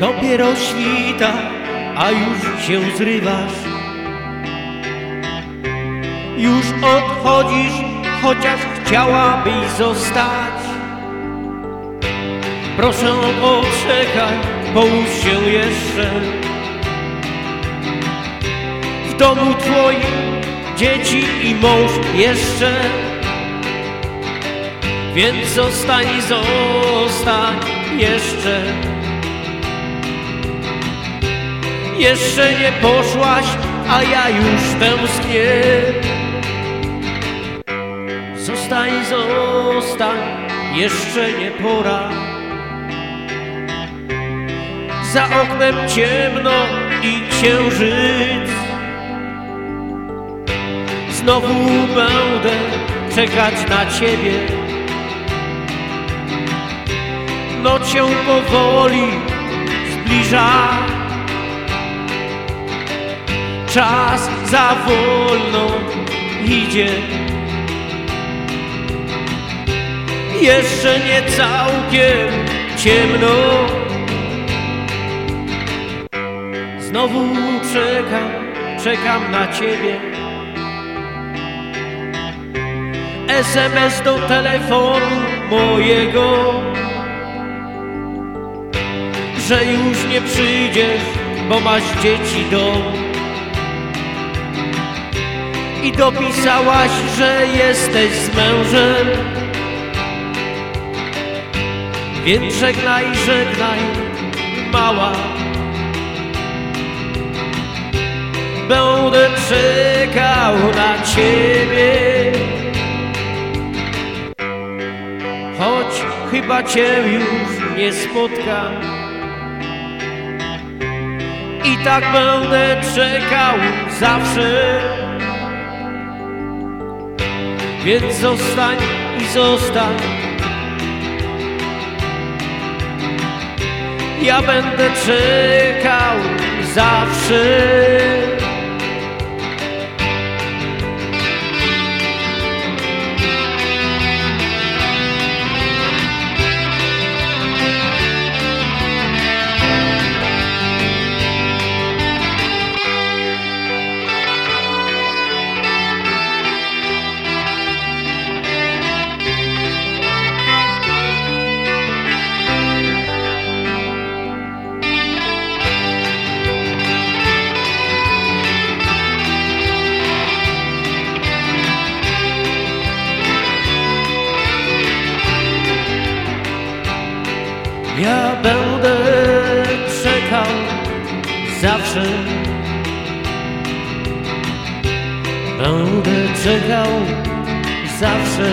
Dopiero świta, a już się zrywasz. Już odchodzisz, chociaż chciałabyś zostać. Proszę poczekaj, połóż się jeszcze. W domu twoim dzieci i mąż jeszcze. Więc zostań, zostań jeszcze. Jeszcze nie poszłaś, a ja już tęsknię. Zostań, zostań, jeszcze nie pora. Za oknem ciemno i księżyc. Znowu będę czekać na ciebie. Noc się powoli zbliża. Czas za wolno idzie. Jeszcze nie całkiem ciemno. Znowu czekam, czekam na ciebie. SMS do telefonu mojego, że już nie przyjdziesz, bo masz dzieci dom. I dopisałaś, że jesteś z mężem. Więc żegnaj, żegnaj, mała. Będę czekał na ciebie. Choć chyba cię już nie spotkam. I tak będę czekał zawsze. Więc zostań i zostań. Ja będę czekał zawsze. Ja będę czekał zawsze. Będę czekał zawsze.